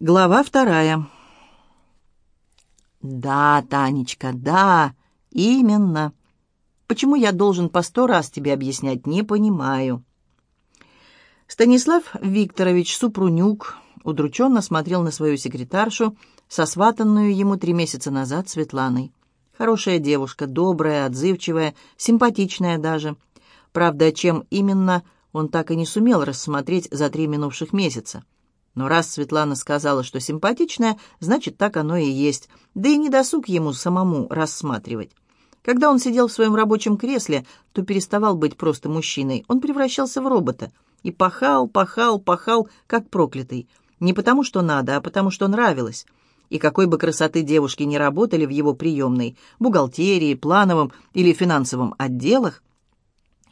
Глава вторая. «Да, Танечка, да, именно. Почему я должен по сто раз тебе объяснять, не понимаю». Станислав Викторович Супрунюк удрученно смотрел на свою секретаршу, сосватанную ему три месяца назад Светланой. Хорошая девушка, добрая, отзывчивая, симпатичная даже. Правда, чем именно, он так и не сумел рассмотреть за три минувших месяца. Но раз Светлана сказала, что симпатичная, значит, так оно и есть. Да и не досуг ему самому рассматривать. Когда он сидел в своем рабочем кресле, то переставал быть просто мужчиной. Он превращался в робота. И пахал, пахал, пахал, как проклятый. Не потому, что надо, а потому, что нравилось. И какой бы красоты девушки не работали в его приемной, бухгалтерии, плановом или финансовом отделах,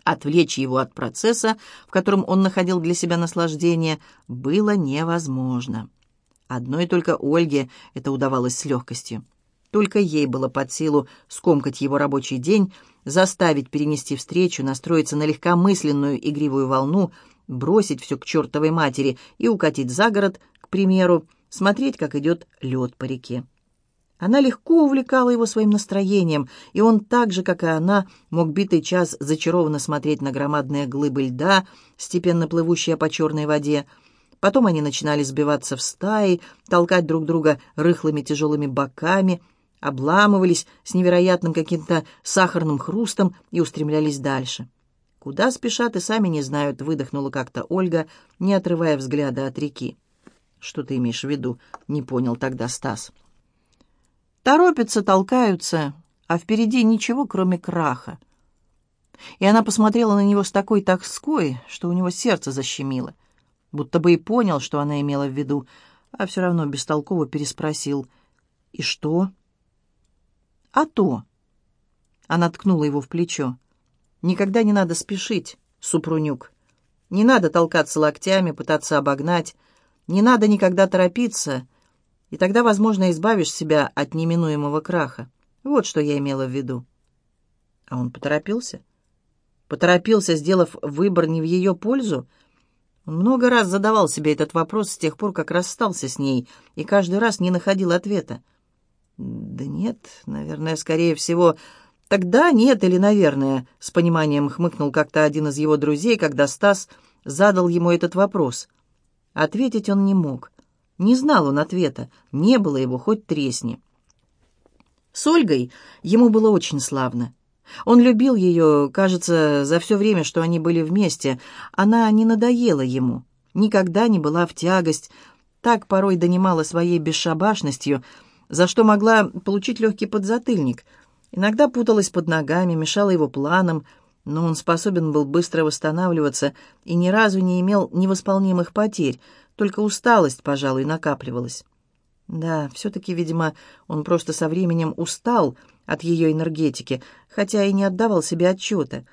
Отвлечь его от процесса, в котором он находил для себя наслаждение, было невозможно. Одной только Ольге это удавалось с легкостью. Только ей было под силу скомкать его рабочий день, заставить перенести встречу, настроиться на легкомысленную игривую волну, бросить все к чертовой матери и укатить за город, к примеру, смотреть, как идет лед по реке. Она легко увлекала его своим настроением, и он так же, как и она, мог битый час зачарованно смотреть на громадные глыбы льда, степенно плывущие по черной воде. Потом они начинали сбиваться в стаи, толкать друг друга рыхлыми тяжелыми боками, обламывались с невероятным каким-то сахарным хрустом и устремлялись дальше. «Куда спешат и сами не знают», — выдохнула как-то Ольга, не отрывая взгляда от реки. «Что ты имеешь в виду?» — не понял тогда Стас. Торопятся, толкаются, а впереди ничего, кроме краха. И она посмотрела на него с такой тоской, что у него сердце защемило. Будто бы и понял, что она имела в виду, а все равно бестолково переспросил. «И что?» «А то!» Она ткнула его в плечо. «Никогда не надо спешить, Супрунюк. Не надо толкаться локтями, пытаться обогнать. Не надо никогда торопиться и тогда, возможно, избавишь себя от неминуемого краха. Вот что я имела в виду. А он поторопился? Поторопился, сделав выбор не в ее пользу? Он много раз задавал себе этот вопрос с тех пор, как расстался с ней, и каждый раз не находил ответа. «Да нет, наверное, скорее всего...» «Тогда нет или наверное», — с пониманием хмыкнул как-то один из его друзей, когда Стас задал ему этот вопрос. Ответить он не мог. Не знал он ответа, не было его, хоть тресни. С Ольгой ему было очень славно. Он любил ее, кажется, за все время, что они были вместе. Она не надоела ему, никогда не была в тягость, так порой донимала своей бесшабашностью, за что могла получить легкий подзатыльник. Иногда путалась под ногами, мешала его планам, но он способен был быстро восстанавливаться и ни разу не имел невосполнимых потерь, только усталость, пожалуй, накапливалась. Да, все-таки, видимо, он просто со временем устал от ее энергетики, хотя и не отдавал себе отчета.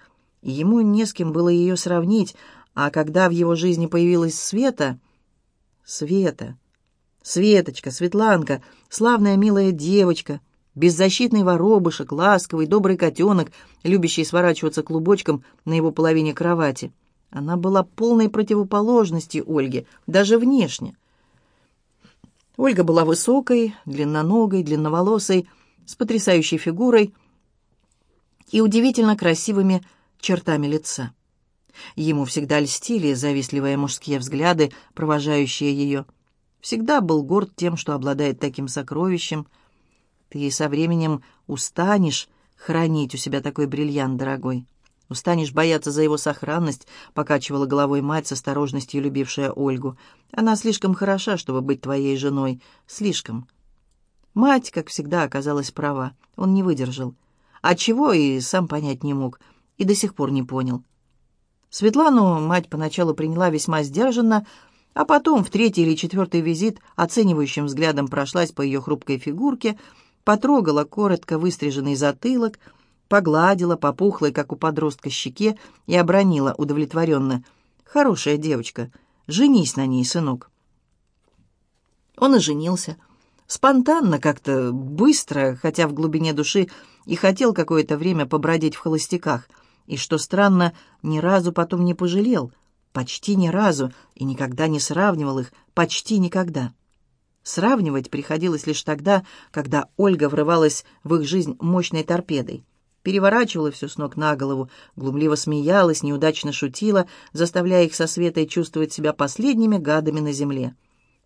Ему не с кем было ее сравнить, а когда в его жизни появилась Света... Света... Светочка, Светланка, славная милая девочка, беззащитный воробышек, ласковый, добрый котенок, любящий сворачиваться клубочком на его половине кровати — она была полной противоположностью Ольге, даже внешне. Ольга была высокой, длинноногой, длинноволосой, с потрясающей фигурой и удивительно красивыми чертами лица. Ему всегда льстили завистливые мужские взгляды, провожающие ее. Всегда был горд тем, что обладает таким сокровищем. Ты со временем устанешь хранить у себя такой бриллиант, дорогой. «Устанешь бояться за его сохранность», — покачивала головой мать с осторожностью любившая Ольгу. «Она слишком хороша, чтобы быть твоей женой. Слишком». Мать, как всегда, оказалась права. Он не выдержал. А чего и сам понять не мог. И до сих пор не понял. Светлану мать поначалу приняла весьма сдержанно, а потом в третий или четвертый визит оценивающим взглядом прошлась по ее хрупкой фигурке, потрогала коротко выстриженный затылок — погладила по пухлой, как у подростка, щеке и обронила удовлетворенно. «Хорошая девочка. Женись на ней, сынок». Он и женился. Спонтанно, как-то быстро, хотя в глубине души и хотел какое-то время побродить в холостяках. И, что странно, ни разу потом не пожалел. Почти ни разу. И никогда не сравнивал их. Почти никогда. Сравнивать приходилось лишь тогда, когда Ольга врывалась в их жизнь мощной торпедой. Переворачивала все с ног на голову, глумливо смеялась, неудачно шутила, заставляя их со Светой чувствовать себя последними гадами на земле.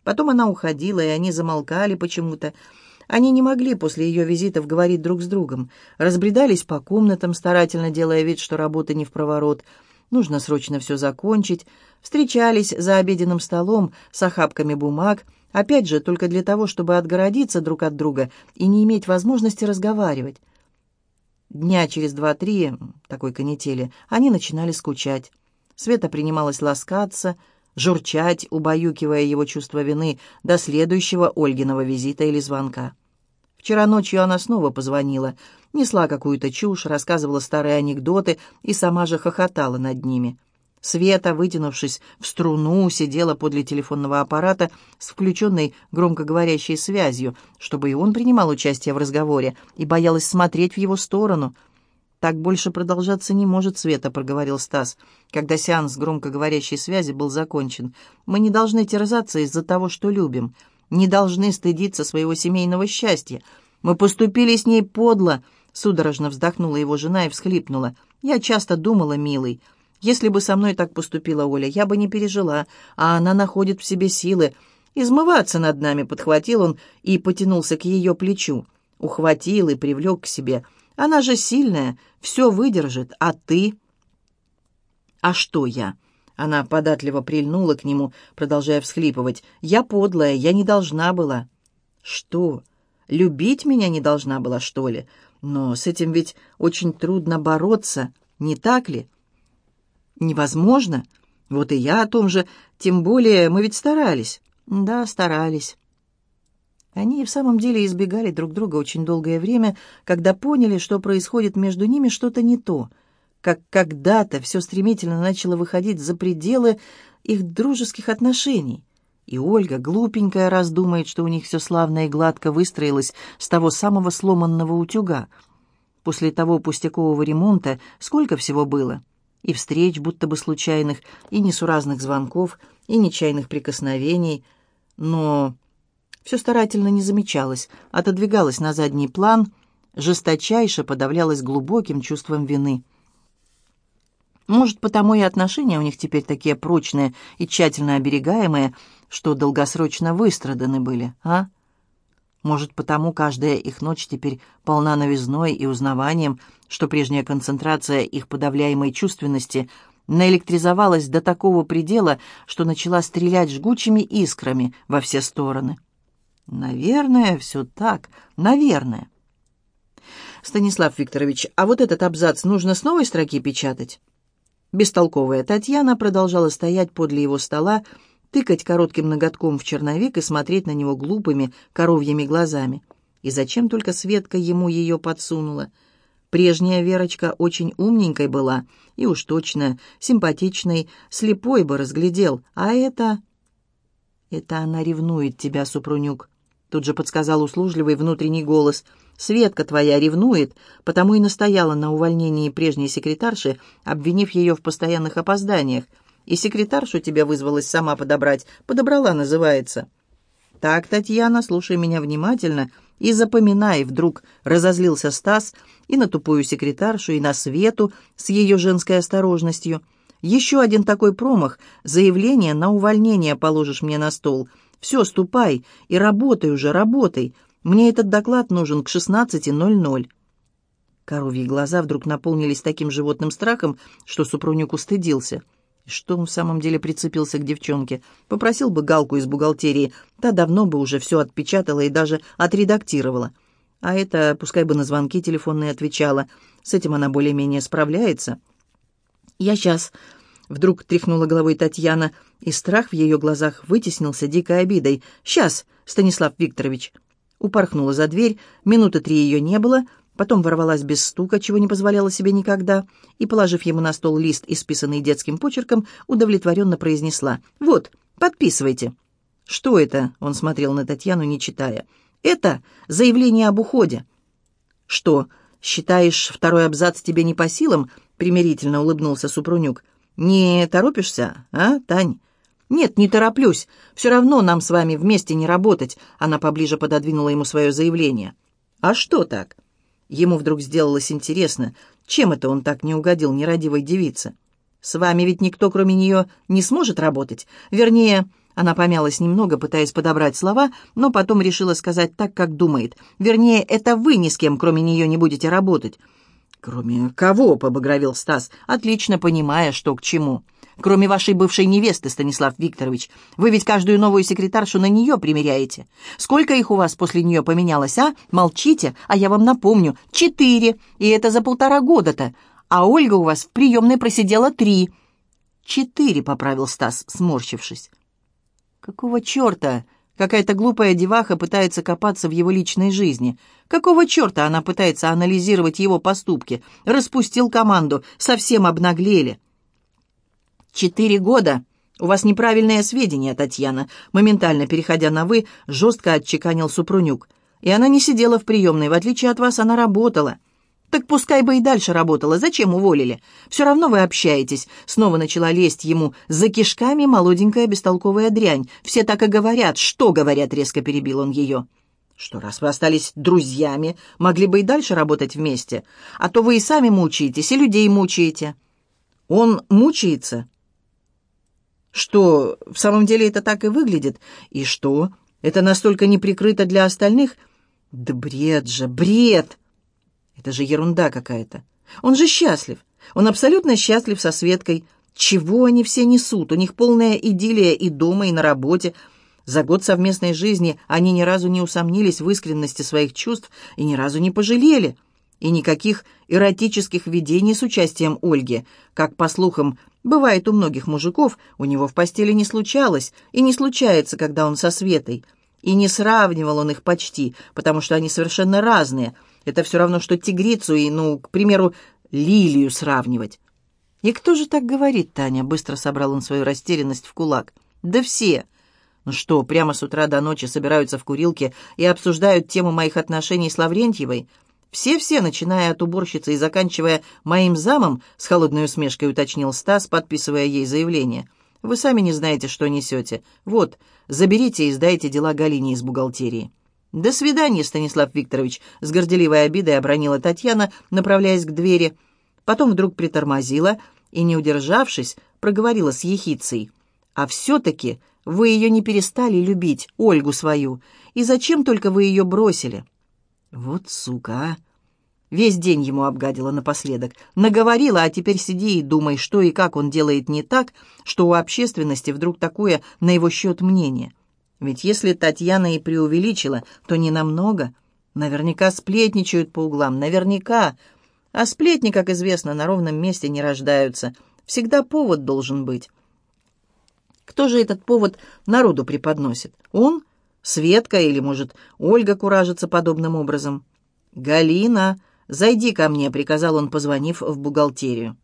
Потом она уходила, и они замолкали почему-то. Они не могли после ее визитов говорить друг с другом. Разбредались по комнатам, старательно делая вид, что работа не в проворот. Нужно срочно все закончить. Встречались за обеденным столом с охапками бумаг — Опять же, только для того, чтобы отгородиться друг от друга и не иметь возможности разговаривать. Дня через два-три такой канители они начинали скучать. Света принималась ласкаться, журчать, убаюкивая его чувство вины до следующего Ольгиного визита или звонка. Вчера ночью она снова позвонила, несла какую-то чушь, рассказывала старые анекдоты и сама же хохотала над ними. Света, вытянувшись в струну, сидела подле телефонного аппарата с включенной громкоговорящей связью, чтобы и он принимал участие в разговоре, и боялась смотреть в его сторону. «Так больше продолжаться не может, Света», — проговорил Стас, когда сеанс громкоговорящей связи был закончен. «Мы не должны терзаться из-за того, что любим, не должны стыдиться своего семейного счастья. Мы поступили с ней подло», — судорожно вздохнула его жена и всхлипнула. «Я часто думала, милый». Если бы со мной так поступила Оля, я бы не пережила, а она находит в себе силы. Измываться над нами подхватил он и потянулся к ее плечу. Ухватил и привлек к себе. Она же сильная, все выдержит, а ты... А что я? Она податливо прильнула к нему, продолжая всхлипывать. Я подлая, я не должна была. Что? Любить меня не должна была, что ли? Но с этим ведь очень трудно бороться, не так ли?» Невозможно. Вот и я о том же, тем более мы ведь старались. Да, старались. Они и в самом деле избегали друг друга очень долгое время, когда поняли, что происходит между ними что-то не то, как когда-то все стремительно начало выходить за пределы их дружеских отношений. И Ольга, глупенькая, раздумает, что у них все славно и гладко выстроилось с того самого сломанного утюга. После того пустякового ремонта сколько всего было — и встреч, будто бы случайных, и несуразных звонков, и нечаянных прикосновений. Но все старательно не замечалось, отодвигалось на задний план, жесточайше подавлялось глубоким чувством вины. Может, потому и отношения у них теперь такие прочные и тщательно оберегаемые, что долгосрочно выстраданы были, а? Может, потому каждая их ночь теперь полна новизной и узнаванием, что прежняя концентрация их подавляемой чувственности наэлектризовалась до такого предела, что начала стрелять жгучими искрами во все стороны. Наверное, все так, наверное. Станислав Викторович, а вот этот абзац нужно с новой строки печатать? Бестолковая Татьяна продолжала стоять подле его стола, тыкать коротким ноготком в черновик и смотреть на него глупыми коровьими глазами. И зачем только Светка ему ее подсунула? Прежняя Верочка очень умненькой была, и уж точно симпатичной, слепой бы разглядел, а это... «Это она ревнует тебя, Супрунюк», — тут же подсказал услужливый внутренний голос. «Светка твоя ревнует, потому и настояла на увольнении прежней секретарши, обвинив ее в постоянных опозданиях, и секретаршу тебя вызвалась сама подобрать. Подобрала, называется». «Так, Татьяна, слушай меня внимательно и запоминай», — вдруг разозлился Стас и на тупую секретаршу, и на Свету с ее женской осторожностью. «Еще один такой промах, заявление на увольнение положишь мне на стол. Все, ступай и работай уже, работай. Мне этот доклад нужен к 16.00». Коровьи глаза вдруг наполнились таким животным страхом, что Супруник устыдился — что он в самом деле прицепился к девчонке? Попросил бы Галку из бухгалтерии, та давно бы уже все отпечатала и даже отредактировала. А это пускай бы на звонки телефонные отвечала. С этим она более-менее справляется. «Я сейчас...» — вдруг тряхнула головой Татьяна, и страх в ее глазах вытеснился дикой обидой. «Сейчас, Станислав Викторович!» Упорхнула за дверь, минуты три ее не было — потом ворвалась без стука, чего не позволяла себе никогда, и, положив ему на стол лист, исписанный детским почерком, удовлетворенно произнесла «Вот, подписывайте». «Что это?» — он смотрел на Татьяну, не читая. «Это заявление об уходе». «Что, считаешь, второй абзац тебе не по силам?» — примирительно улыбнулся Супрунюк. «Не торопишься, а, Тань?» «Нет, не тороплюсь. Все равно нам с вами вместе не работать», — она поближе пододвинула ему свое заявление. «А что так?» Ему вдруг сделалось интересно, чем это он так не угодил нерадивой девице. «С вами ведь никто, кроме нее, не сможет работать. Вернее, она помялась немного, пытаясь подобрать слова, но потом решила сказать так, как думает. Вернее, это вы ни с кем, кроме нее, не будете работать. «Кроме кого?» — побагровил Стас, отлично понимая, что к чему. «Кроме вашей бывшей невесты, Станислав Викторович. Вы ведь каждую новую секретаршу на нее примеряете. Сколько их у вас после нее поменялось, а? Молчите, а я вам напомню. Четыре, и это за полтора года-то. А Ольга у вас в приемной просидела три». «Четыре», — поправил Стас, сморщившись. «Какого черта?» Какая-то глупая деваха пытается копаться в его личной жизни. Какого черта она пытается анализировать его поступки? Распустил команду, совсем обнаглели. «Четыре года. У вас неправильное сведения, Татьяна», моментально переходя на «вы», жестко отчеканил Супрунюк. «И она не сидела в приемной, в отличие от вас, она работала». «Так пускай бы и дальше работала. Зачем уволили? Все равно вы общаетесь». Снова начала лезть ему. «За кишками молоденькая бестолковая дрянь. Все так и говорят. Что говорят?» Резко перебил он ее. «Что, раз вы остались друзьями, могли бы и дальше работать вместе. А то вы и сами мучаетесь, и людей мучаете». «Он мучается?» «Что, в самом деле это так и выглядит? И что, это настолько неприкрыто для остальных?» «Да бред же, бред!» Это же ерунда какая-то. Он же счастлив. Он абсолютно счастлив со Светкой. Чего они все несут? У них полная идиллия и дома, и на работе. За год совместной жизни они ни разу не усомнились в искренности своих чувств и ни разу не пожалели. И никаких эротических видений с участием Ольги, как, по слухам, бывает у многих мужиков, у него в постели не случалось и не случается, когда он со Светой. И не сравнивал он их почти, потому что они совершенно разные – это все равно, что тигрицу и, ну, к примеру, лилию сравнивать. «И кто же так говорит, Таня?» Быстро собрал он свою растерянность в кулак. «Да все!» «Ну что, прямо с утра до ночи собираются в курилке и обсуждают тему моих отношений с Лаврентьевой?» «Все-все, начиная от уборщицы и заканчивая моим замом», с холодной усмешкой уточнил Стас, подписывая ей заявление. «Вы сами не знаете, что несете. Вот, заберите и сдайте дела Галине из бухгалтерии». «До свидания, Станислав Викторович», — с горделивой обидой обронила Татьяна, направляясь к двери. Потом вдруг притормозила и, не удержавшись, проговорила с ехицей. «А все-таки вы ее не перестали любить, Ольгу свою. И зачем только вы ее бросили?» «Вот сука, а!» Весь день ему обгадила напоследок. Наговорила, а теперь сиди и думай, что и как он делает не так, что у общественности вдруг такое на его счет мнение. Ведь если Татьяна и преувеличила, то не намного. Наверняка сплетничают по углам, наверняка. А сплетни, как известно, на ровном месте не рождаются. Всегда повод должен быть. Кто же этот повод народу преподносит? Он? Светка или, может, Ольга куражится подобным образом? «Галина, зайди ко мне», — приказал он, позвонив в бухгалтерию.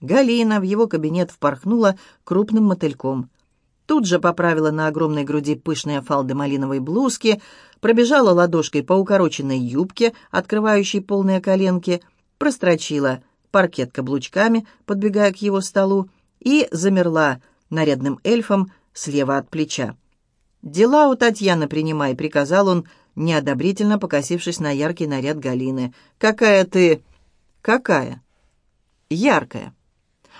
Галина в его кабинет впорхнула крупным мотыльком — Тут же поправила на огромной груди пышные фалды малиновой блузки, пробежала ладошкой по укороченной юбке, открывающей полные коленки, прострочила паркет каблучками, подбегая к его столу, и замерла нарядным эльфом слева от плеча. «Дела у Татьяны принимай», — приказал он, неодобрительно покосившись на яркий наряд Галины. «Какая ты...» «Какая?» «Яркая».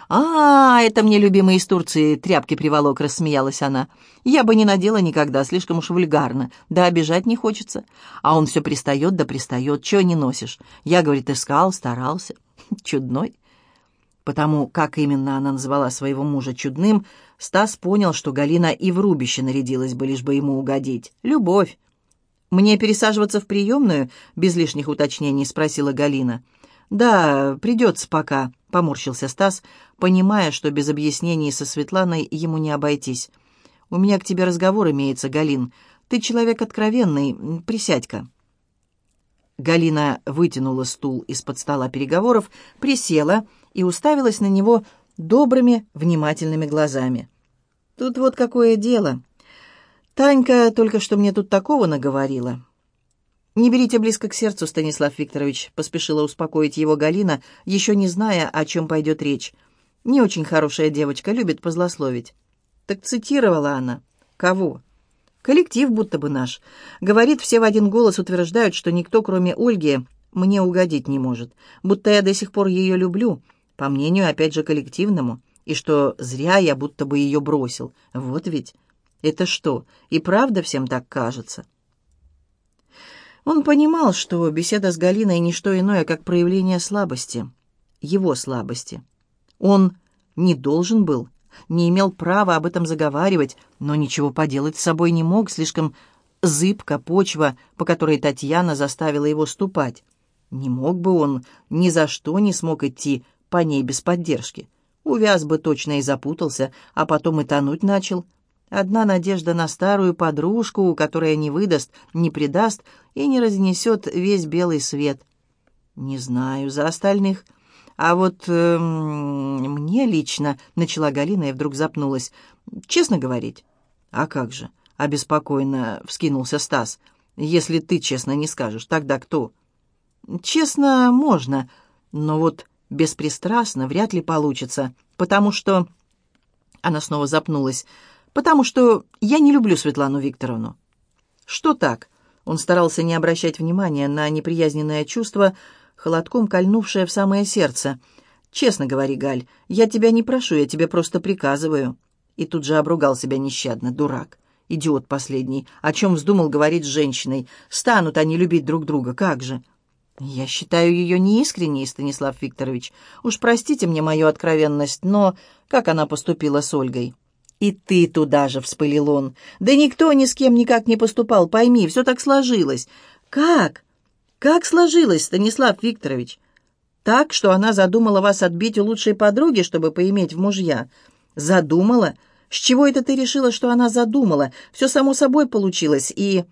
«А, это мне любимый из Турции тряпки приволок», — рассмеялась она. «Я бы не надела никогда, слишком уж вульгарно. Да обижать не хочется. А он все пристает да пристает. Чего не носишь? Я, говорит, искал, старался. Чудной». Потому как именно она назвала своего мужа чудным, Стас понял, что Галина и в рубище нарядилась бы, лишь бы ему угодить. Любовь. «Мне пересаживаться в приемную?» — без лишних уточнений спросила Галина. «Да, придется пока», — поморщился Стас, понимая, что без объяснений со Светланой ему не обойтись. «У меня к тебе разговор имеется, Галин. Ты человек откровенный. Присядь-ка». Галина вытянула стул из-под стола переговоров, присела и уставилась на него добрыми, внимательными глазами. «Тут вот какое дело. Танька только что мне тут такого наговорила. «Не берите близко к сердцу, Станислав Викторович», — поспешила успокоить его Галина, еще не зная, о чем пойдет речь. «Не очень хорошая девочка, любит позлословить». Так цитировала она. Кого? Коллектив будто бы наш. Говорит, все в один голос утверждают, что никто, кроме Ольги, мне угодить не может. Будто я до сих пор ее люблю, по мнению, опять же, коллективному. И что зря я будто бы ее бросил. Вот ведь. Это что, и правда всем так кажется? Он понимал, что беседа с Галиной — не что иное, как проявление слабости. Его слабости. Он не должен был, не имел права об этом заговаривать, но ничего поделать с собой не мог, слишком зыбка почва, по которой Татьяна заставила его ступать. Не мог бы он, ни за что не смог идти по ней без поддержки. Увяз бы точно и запутался, а потом и тонуть начал. Одна надежда на старую подружку, которая не выдаст, не предаст и не разнесет весь белый свет. Не знаю за остальных. А вот э, мне лично, — начала Галина и вдруг запнулась, — честно говорить. А как же, — обеспокоенно вскинулся Стас. Если ты честно не скажешь, тогда кто? Честно можно, но вот беспристрастно вряд ли получится, потому что... Она снова запнулась потому что я не люблю Светлану Викторовну». «Что так?» Он старался не обращать внимания на неприязненное чувство, холодком кольнувшее в самое сердце. «Честно говори, Галь, я тебя не прошу, я тебе просто приказываю». И тут же обругал себя нещадно. «Дурак, идиот последний, о чем вздумал говорить с женщиной. Станут они любить друг друга, как же?» «Я считаю ее неискренней, Станислав Викторович. Уж простите мне мою откровенность, но как она поступила с Ольгой?» «И ты туда же!» — вспылил он. «Да никто ни с кем никак не поступал, пойми, все так сложилось». «Как? Как сложилось, Станислав Викторович?» «Так, что она задумала вас отбить у лучшей подруги, чтобы поиметь в мужья». «Задумала? С чего это ты решила, что она задумала? Все само собой получилось, и...»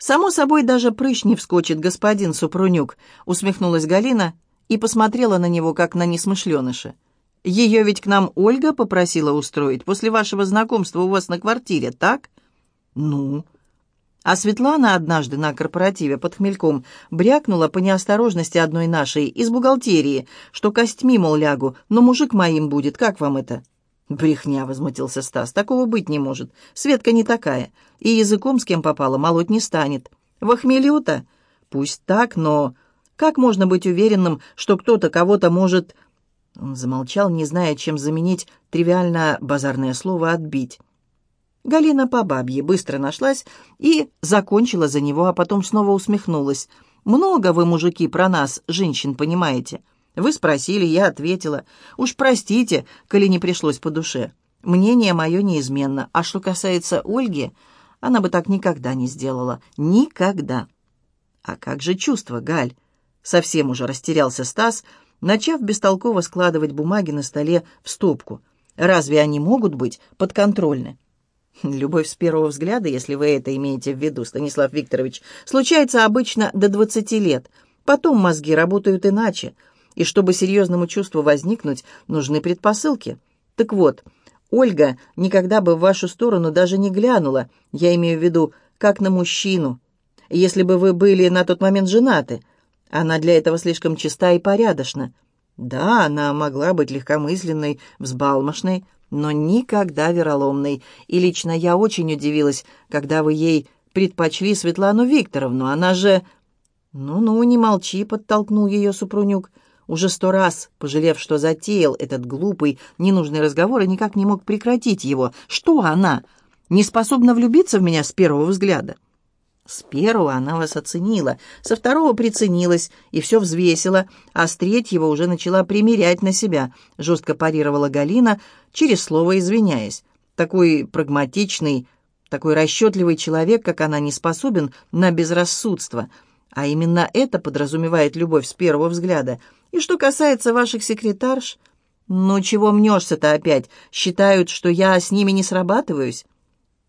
«Само собой даже прыщ не вскочит, господин Супрунюк», — усмехнулась Галина и посмотрела на него, как на несмышленыша. Ее ведь к нам Ольга попросила устроить после вашего знакомства у вас на квартире, так? Ну? А Светлана однажды на корпоративе под хмельком брякнула по неосторожности одной нашей из бухгалтерии, что костьми, мол, лягу, но мужик моим будет, как вам это? «Брехня», — возмутился Стас, — «такого быть не может. Светка не такая, и языком с кем попала молоть не станет. В охмелю-то? Пусть так, но как можно быть уверенным, что кто-то кого-то может он замолчал, не зная, чем заменить тривиальное базарное слово «отбить». Галина по бабье быстро нашлась и закончила за него, а потом снова усмехнулась. «Много вы, мужики, про нас, женщин, понимаете?» Вы спросили, я ответила. «Уж простите, коли не пришлось по душе. Мнение мое неизменно. А что касается Ольги, она бы так никогда не сделала. Никогда». «А как же чувство, Галь?» Совсем уже растерялся Стас, — начав бестолково складывать бумаги на столе в стопку. Разве они могут быть подконтрольны? Любовь с первого взгляда, если вы это имеете в виду, Станислав Викторович, случается обычно до 20 лет. Потом мозги работают иначе. И чтобы серьезному чувству возникнуть, нужны предпосылки. Так вот, Ольга никогда бы в вашу сторону даже не глянула, я имею в виду, как на мужчину, если бы вы были на тот момент женаты. Она для этого слишком чиста и порядочна. Да, она могла быть легкомысленной, взбалмошной, но никогда вероломной. И лично я очень удивилась, когда вы ей предпочли Светлану Викторовну. Она же... «Ну-ну, не молчи», — подтолкнул ее Супрунюк. Уже сто раз, пожалев, что затеял этот глупый, ненужный разговор, и никак не мог прекратить его. «Что она? Не способна влюбиться в меня с первого взгляда?» С первого она вас оценила, со второго приценилась и все взвесила, а с третьего уже начала примерять на себя, жестко парировала Галина, через слово извиняясь. Такой прагматичный, такой расчетливый человек, как она, не способен на безрассудство. А именно это подразумевает любовь с первого взгляда. И что касается ваших секретарш... Ну, чего мнешься-то опять? Считают, что я с ними не срабатываюсь?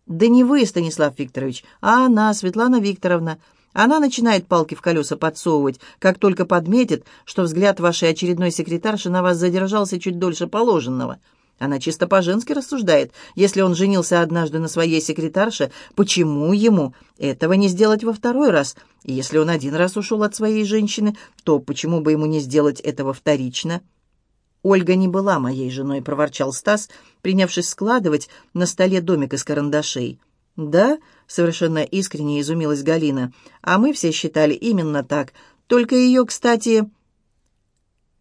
«Да не вы, Станислав Викторович, а она, Светлана Викторовна. Она начинает палки в колеса подсовывать, как только подметит, что взгляд вашей очередной секретарши на вас задержался чуть дольше положенного. Она чисто по-женски рассуждает. Если он женился однажды на своей секретарше, почему ему этого не сделать во второй раз? И если он один раз ушел от своей женщины, то почему бы ему не сделать этого вторично?» «Ольга не была моей женой», — проворчал Стас, принявшись складывать на столе домик из карандашей. «Да?» — совершенно искренне изумилась Галина. «А мы все считали именно так. Только ее, кстати...»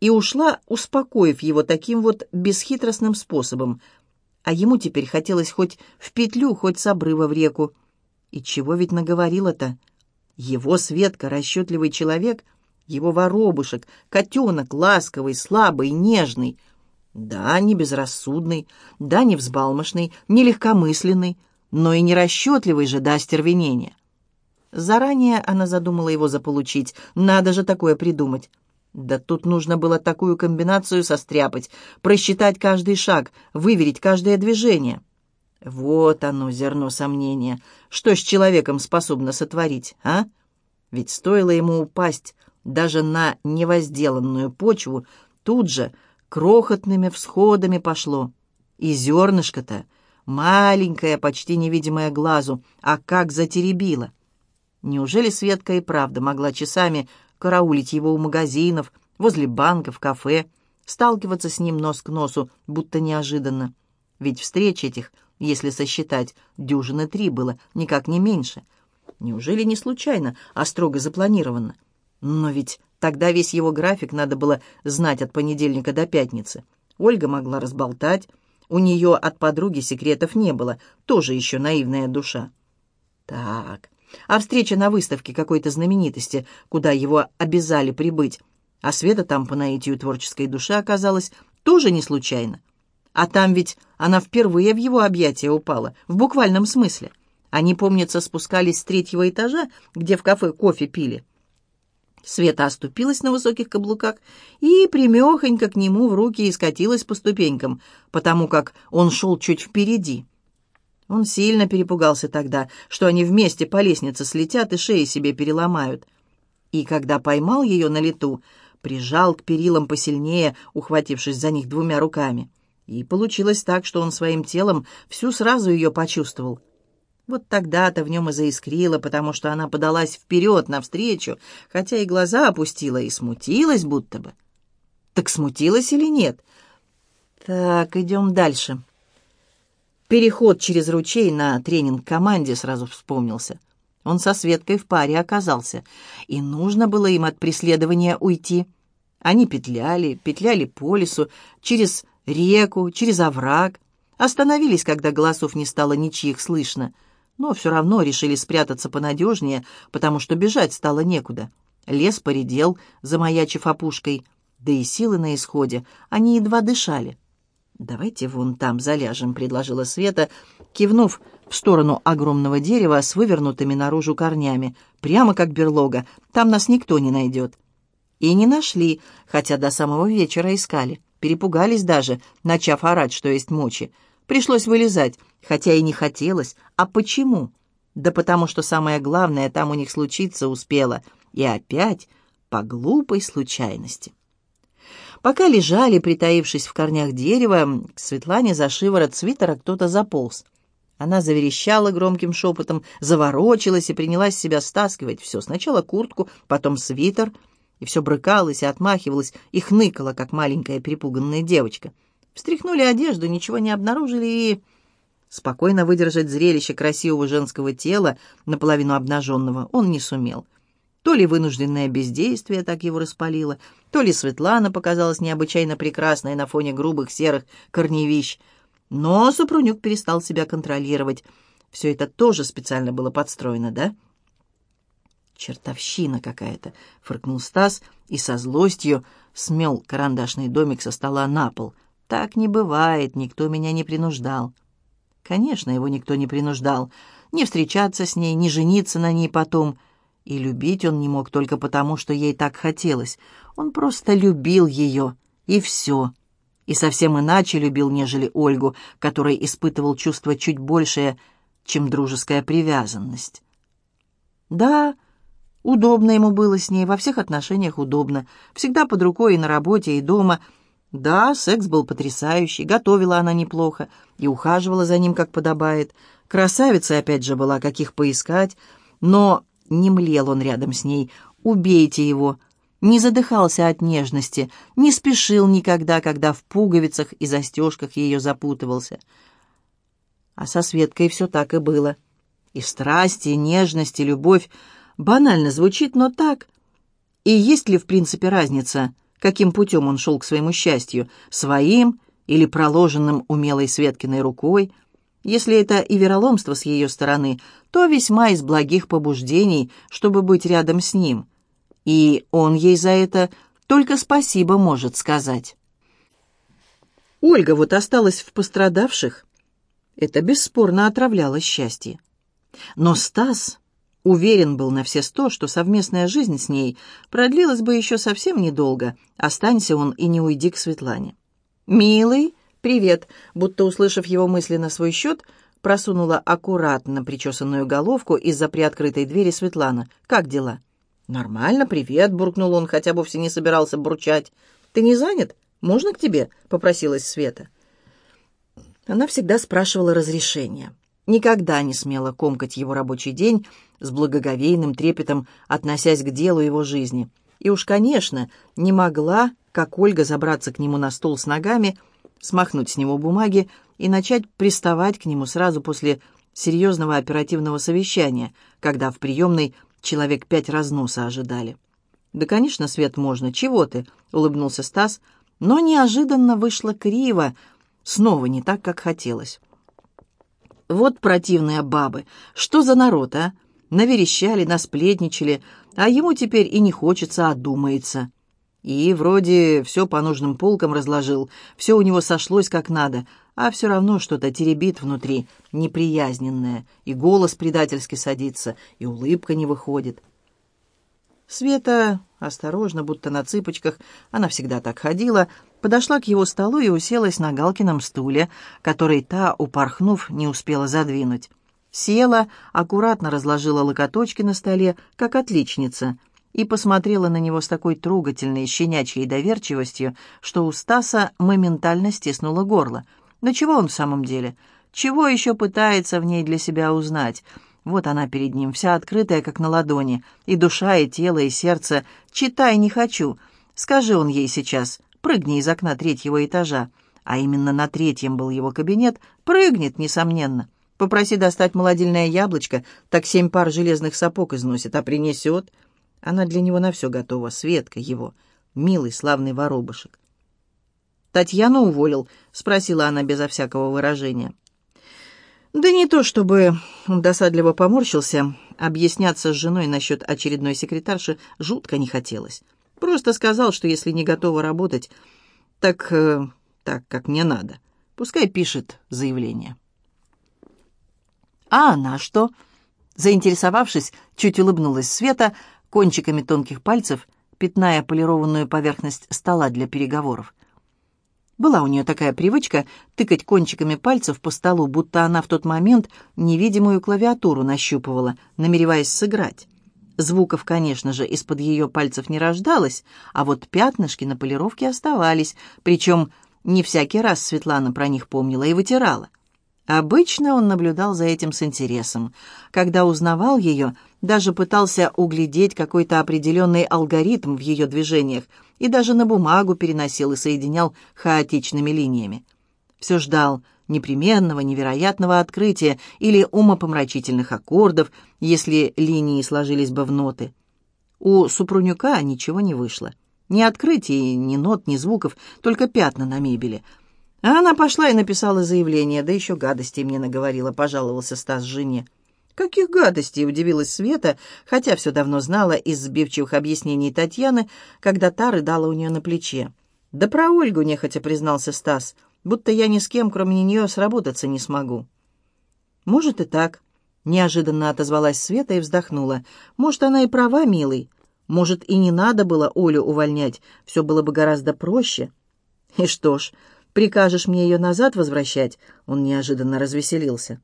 И ушла, успокоив его таким вот бесхитростным способом. А ему теперь хотелось хоть в петлю, хоть с обрыва в реку. И чего ведь наговорила-то? Его Светка, расчетливый человек, его воробушек, котенок, ласковый, слабый, нежный. Да, не безрассудный, да, не взбалмошный, не легкомысленный, но и не расчетливый же до остервенения. Заранее она задумала его заполучить, надо же такое придумать. Да тут нужно было такую комбинацию состряпать, просчитать каждый шаг, выверить каждое движение. Вот оно, зерно сомнения. Что с человеком способно сотворить, а? Ведь стоило ему упасть даже на невозделанную почву, тут же крохотными всходами пошло. И зернышко-то маленькое, почти невидимое глазу, а как затеребило. Неужели Светка и правда могла часами караулить его у магазинов, возле банков, кафе, сталкиваться с ним нос к носу, будто неожиданно? Ведь встреч этих, если сосчитать, дюжины три было, никак не меньше. Неужели не случайно, а строго запланированно? Но ведь тогда весь его график надо было знать от понедельника до пятницы. Ольга могла разболтать, у нее от подруги секретов не было, тоже еще наивная душа. Так, а встреча на выставке какой-то знаменитости, куда его обязали прибыть, а Света там по наитию творческой души оказалась тоже не случайно. А там ведь она впервые в его объятия упала, в буквальном смысле. Они, помнится, спускались с третьего этажа, где в кафе кофе пили. Света оступилась на высоких каблуках и примехонько к нему в руки и скатилась по ступенькам, потому как он шел чуть впереди. Он сильно перепугался тогда, что они вместе по лестнице слетят и шеи себе переломают. И когда поймал ее на лету, прижал к перилам посильнее, ухватившись за них двумя руками. И получилось так, что он своим телом всю сразу ее почувствовал — вот тогда-то в нем и заискрило, потому что она подалась вперед навстречу, хотя и глаза опустила, и смутилась будто бы. Так смутилась или нет? Так, идем дальше. Переход через ручей на тренинг команде сразу вспомнился. Он со Светкой в паре оказался, и нужно было им от преследования уйти. Они петляли, петляли по лесу, через реку, через овраг. Остановились, когда голосов не стало ничьих слышно — но все равно решили спрятаться понадежнее, потому что бежать стало некуда. Лес поредел, замаячив опушкой, да и силы на исходе, они едва дышали. «Давайте вон там заляжем», — предложила Света, кивнув в сторону огромного дерева с вывернутыми наружу корнями, прямо как берлога, там нас никто не найдет. И не нашли, хотя до самого вечера искали. Перепугались даже, начав орать, что есть мочи. Пришлось вылезать, хотя и не хотелось. А почему? Да потому что самое главное там у них случиться успело. И опять по глупой случайности. Пока лежали, притаившись в корнях дерева, к Светлане за шиворот свитера кто-то заполз. Она заверещала громким шепотом, заворочилась и принялась себя стаскивать. Все, сначала куртку, потом свитер, и все брыкалась и отмахивалась, и хныкала, как маленькая перепуганная девочка. Встряхнули одежду, ничего не обнаружили и... Спокойно выдержать зрелище красивого женского тела, наполовину обнаженного, он не сумел. То ли вынужденное бездействие так его распалило, то ли Светлана показалась необычайно прекрасной на фоне грубых серых корневищ. Но Супрунюк перестал себя контролировать. Все это тоже специально было подстроено, да? «Чертовщина какая-то!» — фыркнул Стас и со злостью смел карандашный домик со стола на пол. «Так не бывает, никто меня не принуждал». Конечно, его никто не принуждал. Ни встречаться с ней, ни жениться на ней потом. И любить он не мог только потому, что ей так хотелось. Он просто любил ее, и все. И совсем иначе любил, нежели Ольгу, которой испытывал чувство чуть большее, чем дружеская привязанность. Да, удобно ему было с ней, во всех отношениях удобно. Всегда под рукой и на работе, и дома — да, секс был потрясающий, готовила она неплохо и ухаживала за ним, как подобает. Красавица, опять же, была, каких поискать, но не млел он рядом с ней. «Убейте его!» Не задыхался от нежности, не спешил никогда, когда в пуговицах и застежках ее запутывался. А со Светкой все так и было. И страсть, и нежность, и любовь. Банально звучит, но так. И есть ли в принципе разница, каким путем он шел к своему счастью, своим или проложенным умелой Светкиной рукой? Если это и вероломство с ее стороны, то весьма из благих побуждений, чтобы быть рядом с ним. И он ей за это только спасибо может сказать. Ольга вот осталась в пострадавших. Это бесспорно отравляло счастье. Но Стас уверен был на все сто, что совместная жизнь с ней продлилась бы еще совсем недолго, останься он и не уйди к Светлане. «Милый, привет!» Будто услышав его мысли на свой счет, просунула аккуратно причесанную головку из-за приоткрытой двери Светлана. «Как дела?» «Нормально, привет!» — буркнул он, хотя вовсе не собирался бурчать. «Ты не занят? Можно к тебе?» — попросилась Света. Она всегда спрашивала разрешения. Никогда не смела комкать его рабочий день с благоговейным трепетом, относясь к делу его жизни. И уж, конечно, не могла, как Ольга, забраться к нему на стол с ногами, смахнуть с него бумаги и начать приставать к нему сразу после серьезного оперативного совещания, когда в приемной человек пять разноса ожидали. «Да, конечно, Свет, можно. Чего ты?» — улыбнулся Стас, но неожиданно вышло криво, снова не так, как хотелось. «Вот противные бабы! Что за народ, а? Наверещали, насплетничали, а ему теперь и не хочется, а думается». И вроде все по нужным полкам разложил, все у него сошлось как надо, а все равно что-то теребит внутри, неприязненное, и голос предательски садится, и улыбка не выходит. Света, осторожно, будто на цыпочках, она всегда так ходила, подошла к его столу и уселась на Галкином стуле, который та, упорхнув, не успела задвинуть. Села, аккуратно разложила локоточки на столе, как отличница, и посмотрела на него с такой трогательной щенячьей доверчивостью, что у Стаса моментально стиснуло горло — да чего он в самом деле? Чего еще пытается в ней для себя узнать? Вот она перед ним, вся открытая, как на ладони, и душа, и тело, и сердце. «Читай, не хочу!» Скажи он ей сейчас, прыгни из окна третьего этажа. А именно на третьем был его кабинет, прыгнет, несомненно. Попроси достать молодильное яблочко, так семь пар железных сапог износит, а принесет. Она для него на все готова, Светка его, милый славный воробушек. Татьяну уволил?» — спросила она безо всякого выражения. Да не то чтобы он досадливо поморщился, объясняться с женой насчет очередной секретарши жутко не хотелось. Просто сказал, что если не готова работать, так, э, так, как мне надо. Пускай пишет заявление. А она что? Заинтересовавшись, чуть улыбнулась Света, кончиками тонких пальцев, пятная полированную поверхность стола для переговоров. Была у нее такая привычка тыкать кончиками пальцев по столу, будто она в тот момент невидимую клавиатуру нащупывала, намереваясь сыграть. Звуков, конечно же, из-под ее пальцев не рождалось, а вот пятнышки на полировке оставались, причем не всякий раз Светлана про них помнила и вытирала. Обычно он наблюдал за этим с интересом. Когда узнавал ее, даже пытался углядеть какой-то определенный алгоритм в ее движениях и даже на бумагу переносил и соединял хаотичными линиями. Все ждал непременного, невероятного открытия или умопомрачительных аккордов, если линии сложились бы в ноты. У Супрунюка ничего не вышло. Ни открытий, ни нот, ни звуков, только пятна на мебели — а она пошла и написала заявление, да еще гадостей мне наговорила, пожаловался Стас жене. «Каких гадостей?» — удивилась Света, хотя все давно знала из сбивчивых объяснений Татьяны, когда та рыдала у нее на плече. «Да про Ольгу нехотя признался Стас, будто я ни с кем, кроме нее, сработаться не смогу». «Может и так», — неожиданно отозвалась Света и вздохнула. «Может, она и права, милый. Может, и не надо было Олю увольнять, все было бы гораздо проще». «И что ж, Прикажешь мне ее назад возвращать?» Он неожиданно развеселился.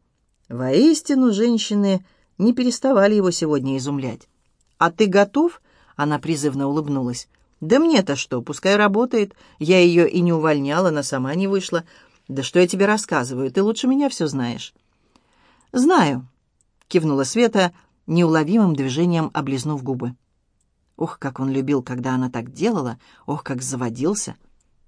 Воистину, женщины не переставали его сегодня изумлять. «А ты готов?» — она призывно улыбнулась. «Да мне-то что, пускай работает. Я ее и не увольняла, она сама не вышла. Да что я тебе рассказываю, ты лучше меня все знаешь». «Знаю», — кивнула Света, неуловимым движением облизнув губы. Ох, как он любил, когда она так делала, ох, как заводился.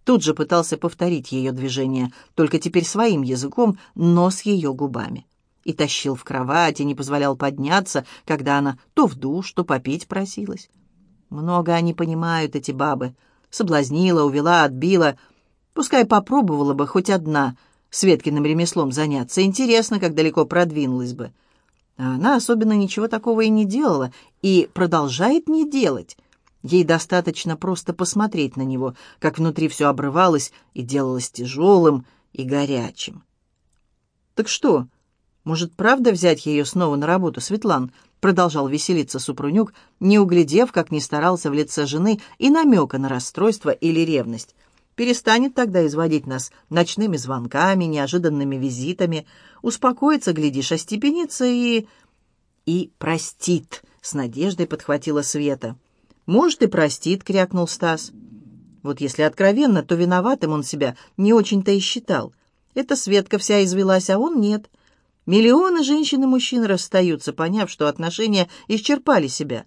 Тут же пытался повторить ее движение, только теперь своим языком, но с ее губами. И тащил в кровать, и не позволял подняться, когда она то в душ, то попить просилась. Много они понимают, эти бабы. Соблазнила, увела, отбила. Пускай попробовала бы хоть одна Светкиным ремеслом заняться. Интересно, как далеко продвинулась бы. А она особенно ничего такого и не делала, и продолжает не делать. Ей достаточно просто посмотреть на него, как внутри все обрывалось и делалось тяжелым и горячим. «Так что, может, правда взять ее снова на работу, Светлан?» Продолжал веселиться Супрунюк, не углядев, как не старался в лице жены и намека на расстройство или ревность. Перестанет тогда изводить нас ночными звонками, неожиданными визитами, успокоится, глядишь, остепенится и... И простит, с надеждой подхватила Света. «Может, и простит», — крякнул Стас. Вот если откровенно, то виноватым он себя не очень-то и считал. Эта Светка вся извелась, а он нет. Миллионы женщин и мужчин расстаются, поняв, что отношения исчерпали себя.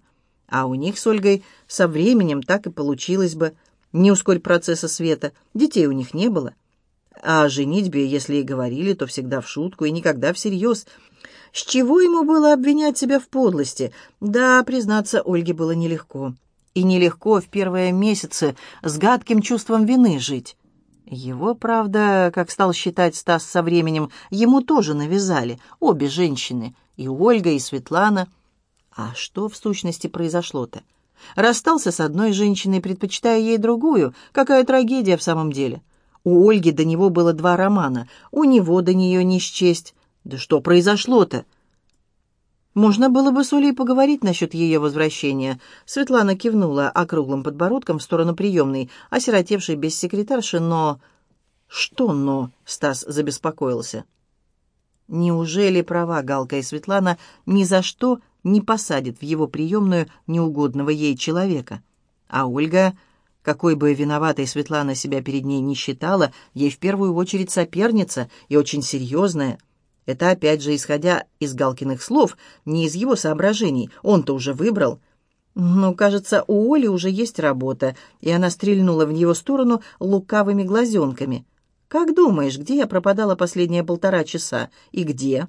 А у них с Ольгой со временем так и получилось бы. Не ускорь процесса света, детей у них не было. А о женитьбе, если и говорили, то всегда в шутку и никогда всерьез. С чего ему было обвинять себя в подлости? Да, признаться, Ольге было нелегко. И нелегко в первые месяцы с гадким чувством вины жить. Его, правда, как стал считать Стас со временем, ему тоже навязали, обе женщины, и Ольга, и Светлана. А что в сущности произошло-то? Расстался с одной женщиной, предпочитая ей другую. Какая трагедия в самом деле? У Ольги до него было два романа, у него до нее не счесть. Да что произошло-то? Можно было бы с Олей поговорить насчет ее возвращения. Светлана кивнула округлым подбородком в сторону приемной, осиротевшей без секретарши, но... Что «но»? Стас забеспокоился. Неужели права Галка и Светлана ни за что не посадят в его приемную неугодного ей человека? А Ольга, какой бы виноватой Светлана себя перед ней не считала, ей в первую очередь соперница и очень серьезная — это опять же исходя из Галкиных слов, не из его соображений. Он-то уже выбрал. Но, кажется, у Оли уже есть работа, и она стрельнула в его сторону лукавыми глазенками. «Как думаешь, где я пропадала последние полтора часа? И где?»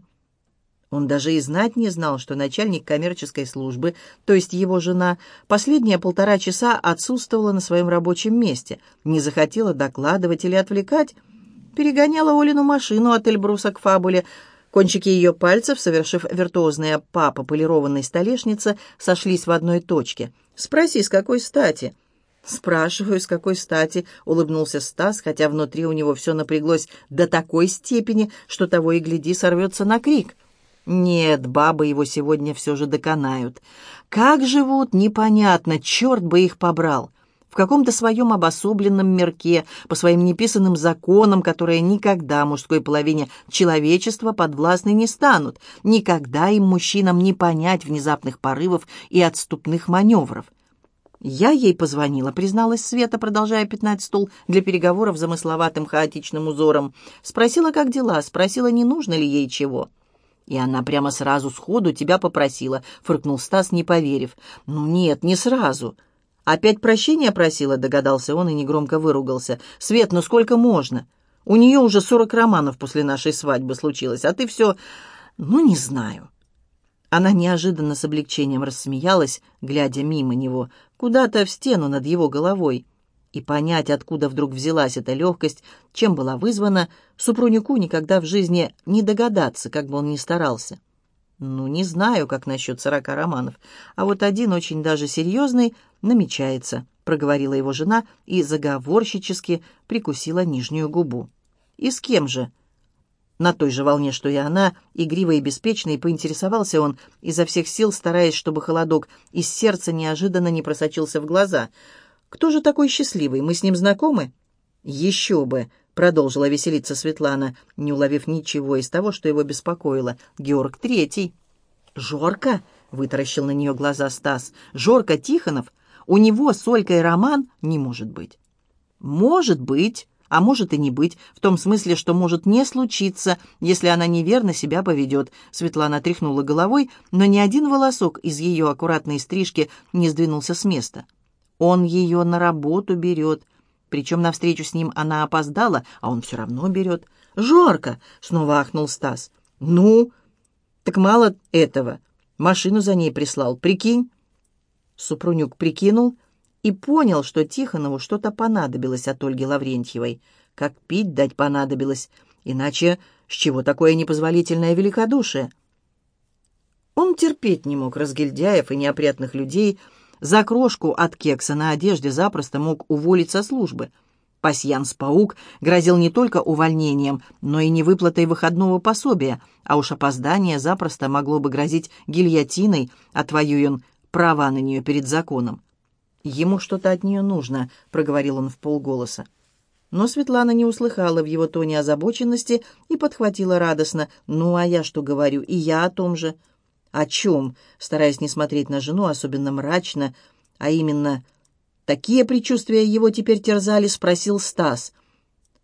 Он даже и знать не знал, что начальник коммерческой службы, то есть его жена, последние полтора часа отсутствовала на своем рабочем месте, не захотела докладывать или отвлекать, перегоняла Олину машину от Эльбруса к фабуле. Кончики ее пальцев, совершив виртуозные па по полированной столешнице, сошлись в одной точке. «Спроси, с какой стати?» «Спрашиваю, с какой стати?» — улыбнулся Стас, хотя внутри у него все напряглось до такой степени, что того и гляди сорвется на крик. «Нет, бабы его сегодня все же доконают. Как живут, непонятно, черт бы их побрал!» В каком-то своем обособленном мирке, по своим неписанным законам, которые никогда мужской половине человечества подвластны не станут, никогда им, мужчинам, не понять внезапных порывов и отступных маневров. «Я ей позвонила», — призналась Света, продолжая пятнать стул для переговоров замысловатым хаотичным узором. Спросила, как дела, спросила, не нужно ли ей чего. «И она прямо сразу сходу тебя попросила», — фыркнул Стас, не поверив. «Ну нет, не сразу». «Опять прощения просила?» — догадался он и негромко выругался. «Свет, ну сколько можно? У нее уже сорок романов после нашей свадьбы случилось, а ты все... Ну, не знаю». Она неожиданно с облегчением рассмеялась, глядя мимо него, куда-то в стену над его головой. И понять, откуда вдруг взялась эта легкость, чем была вызвана, Супрунику никогда в жизни не догадаться, как бы он ни старался. Ну, не знаю, как насчет сорока романов, а вот один очень даже серьезный намечается, проговорила его жена и заговорщически прикусила нижнюю губу. И с кем же? На той же волне, что и она, игриво и беспечно, и поинтересовался он, изо всех сил стараясь, чтобы холодок из сердца неожиданно не просочился в глаза. «Кто же такой счастливый? Мы с ним знакомы?» «Еще бы!» Продолжила веселиться Светлана, не уловив ничего из того, что его беспокоило. «Георг Третий». «Жорка?» — вытаращил на нее глаза Стас. «Жорка Тихонов? У него с Олькой роман? Не может быть». «Может быть», — а может и не быть, в том смысле, что может не случиться, если она неверно себя поведет. Светлана тряхнула головой, но ни один волосок из ее аккуратной стрижки не сдвинулся с места. Он ее на работу берет. Причем на встречу с ним она опоздала, а он все равно берет. «Жорка!» — снова ахнул Стас. «Ну?» «Так мало этого. Машину за ней прислал. Прикинь?» Супрунюк прикинул и понял, что Тихонову что-то понадобилось от Ольги Лаврентьевой. Как пить дать понадобилось. Иначе с чего такое непозволительное великодушие? Он терпеть не мог разгильдяев и неопрятных людей. За крошку от кекса на одежде запросто мог уволить со службы — Пасьянс-паук грозил не только увольнением, но и невыплатой выходного пособия, а уж опоздание запросто могло бы грозить гильотиной, отвоюя он права на нее перед законом. «Ему что-то от нее нужно», — проговорил он в полголоса. Но Светлана не услыхала в его тоне озабоченности и подхватила радостно. «Ну, а я что говорю? И я о том же». «О чем?» — стараясь не смотреть на жену, особенно мрачно, а именно Такие предчувствия его теперь терзали, спросил Стас.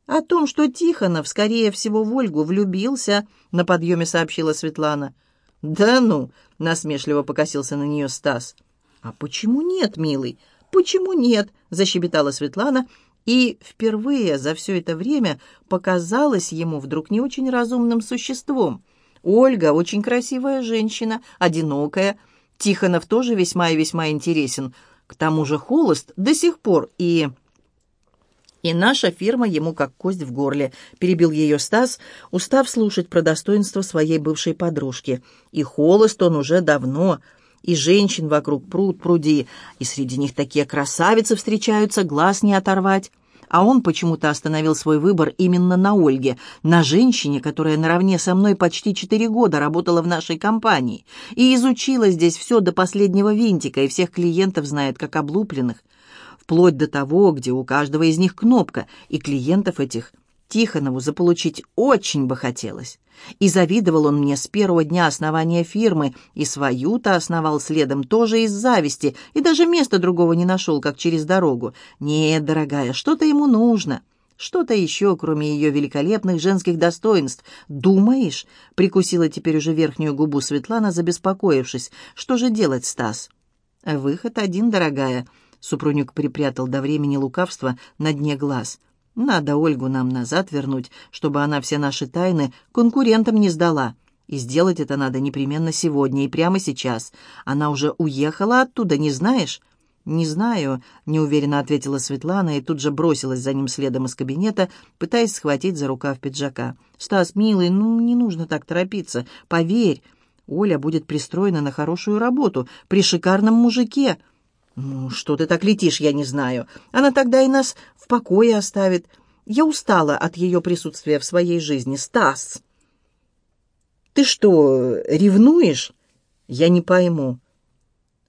«О том, что Тихонов, скорее всего, в Ольгу влюбился», — на подъеме сообщила Светлана. «Да ну!» — насмешливо покосился на нее Стас. «А почему нет, милый? Почему нет?» — защебетала Светлана, и впервые за все это время показалась ему вдруг не очень разумным существом. Ольга очень красивая женщина, одинокая. Тихонов тоже весьма и весьма интересен — к тому же холост до сих пор, и... «И наша фирма ему как кость в горле», — перебил ее Стас, устав слушать про достоинство своей бывшей подружки. «И холост он уже давно, и женщин вокруг пруд пруди, и среди них такие красавицы встречаются, глаз не оторвать а он почему-то остановил свой выбор именно на Ольге, на женщине, которая наравне со мной почти четыре года работала в нашей компании и изучила здесь все до последнего винтика и всех клиентов знает как облупленных, вплоть до того, где у каждого из них кнопка, и клиентов этих Тихонову заполучить очень бы хотелось. И завидовал он мне с первого дня основания фирмы, и свою-то основал следом тоже из зависти, и даже места другого не нашел, как через дорогу. Нет, дорогая, что-то ему нужно. Что-то еще, кроме ее великолепных женских достоинств. «Думаешь?» — прикусила теперь уже верхнюю губу Светлана, забеспокоившись. «Что же делать, Стас?» «Выход один, дорогая», — Супруник припрятал до времени лукавства на дне глаз — надо Ольгу нам назад вернуть, чтобы она все наши тайны конкурентам не сдала. И сделать это надо непременно сегодня и прямо сейчас. Она уже уехала оттуда, не знаешь?» «Не знаю», — неуверенно ответила Светлана и тут же бросилась за ним следом из кабинета, пытаясь схватить за рукав пиджака. «Стас, милый, ну не нужно так торопиться. Поверь, Оля будет пристроена на хорошую работу при шикарном мужике». «Ну, что ты так летишь, я не знаю. Она тогда и нас в покое оставит. Я устала от ее присутствия в своей жизни. Стас!» «Ты что, ревнуешь?» «Я не пойму».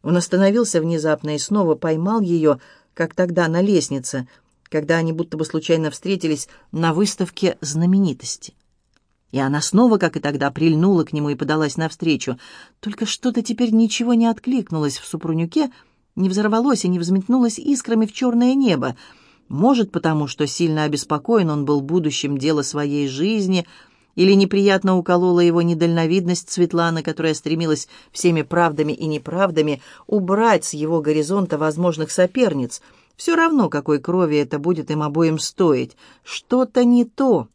Он остановился внезапно и снова поймал ее, как тогда на лестнице, когда они будто бы случайно встретились на выставке знаменитости. И она снова, как и тогда, прильнула к нему и подалась навстречу. Только что-то теперь ничего не откликнулось в Супрунюке, — не взорвалось и не взметнулось искрами в черное небо. Может, потому что сильно обеспокоен он был будущим дела своей жизни, или неприятно уколола его недальновидность Светланы, которая стремилась всеми правдами и неправдами убрать с его горизонта возможных соперниц. Все равно, какой крови это будет им обоим стоить. Что-то не то.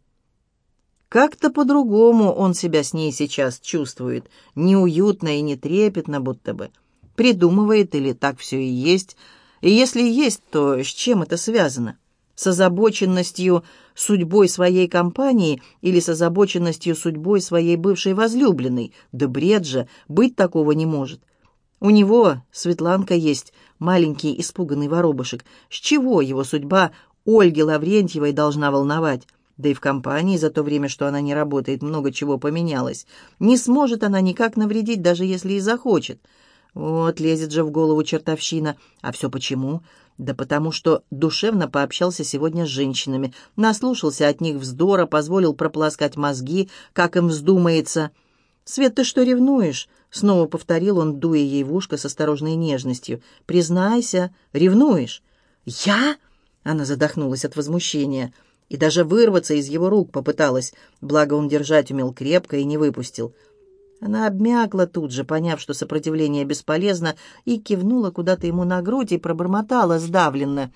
Как-то по-другому он себя с ней сейчас чувствует, неуютно и не трепетно будто бы придумывает или так все и есть. И если есть, то с чем это связано? С озабоченностью судьбой своей компании или с озабоченностью судьбой своей бывшей возлюбленной? Да бред же, быть такого не может. У него, Светланка, есть маленький испуганный воробушек. С чего его судьба Ольги Лаврентьевой должна волновать? Да и в компании за то время, что она не работает, много чего поменялось. Не сможет она никак навредить, даже если и захочет. Вот лезет же в голову чертовщина. А все почему? Да потому что душевно пообщался сегодня с женщинами, наслушался от них вздора, позволил прополоскать мозги, как им вздумается. «Свет, ты что ревнуешь?» — снова повторил он, дуя ей в ушко с осторожной нежностью. «Признайся, ревнуешь?» «Я?» — она задохнулась от возмущения. И даже вырваться из его рук попыталась, благо он держать умел крепко и не выпустил. Она обмякла тут же, поняв, что сопротивление бесполезно, и кивнула куда-то ему на грудь и пробормотала сдавленно.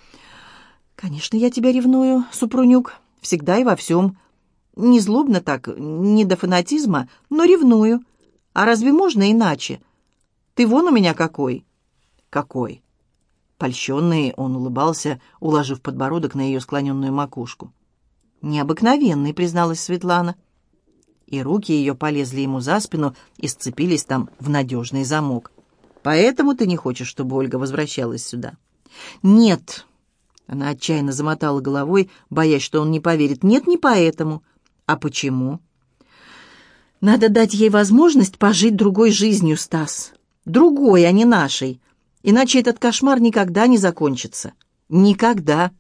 «Конечно, я тебя ревную, Супрунюк, всегда и во всем. Не злобно так, не до фанатизма, но ревную. А разве можно иначе? Ты вон у меня какой!» «Какой?» Польщенный, он улыбался, уложив подбородок на ее склоненную макушку. «Необыкновенный», — призналась Светлана. И руки ее полезли ему за спину и сцепились там в надежный замок. «Поэтому ты не хочешь, чтобы Ольга возвращалась сюда?» «Нет», — она отчаянно замотала головой, боясь, что он не поверит. «Нет, не поэтому». «А почему?» «Надо дать ей возможность пожить другой жизнью, Стас. Другой, а не нашей. Иначе этот кошмар никогда не закончится. Никогда.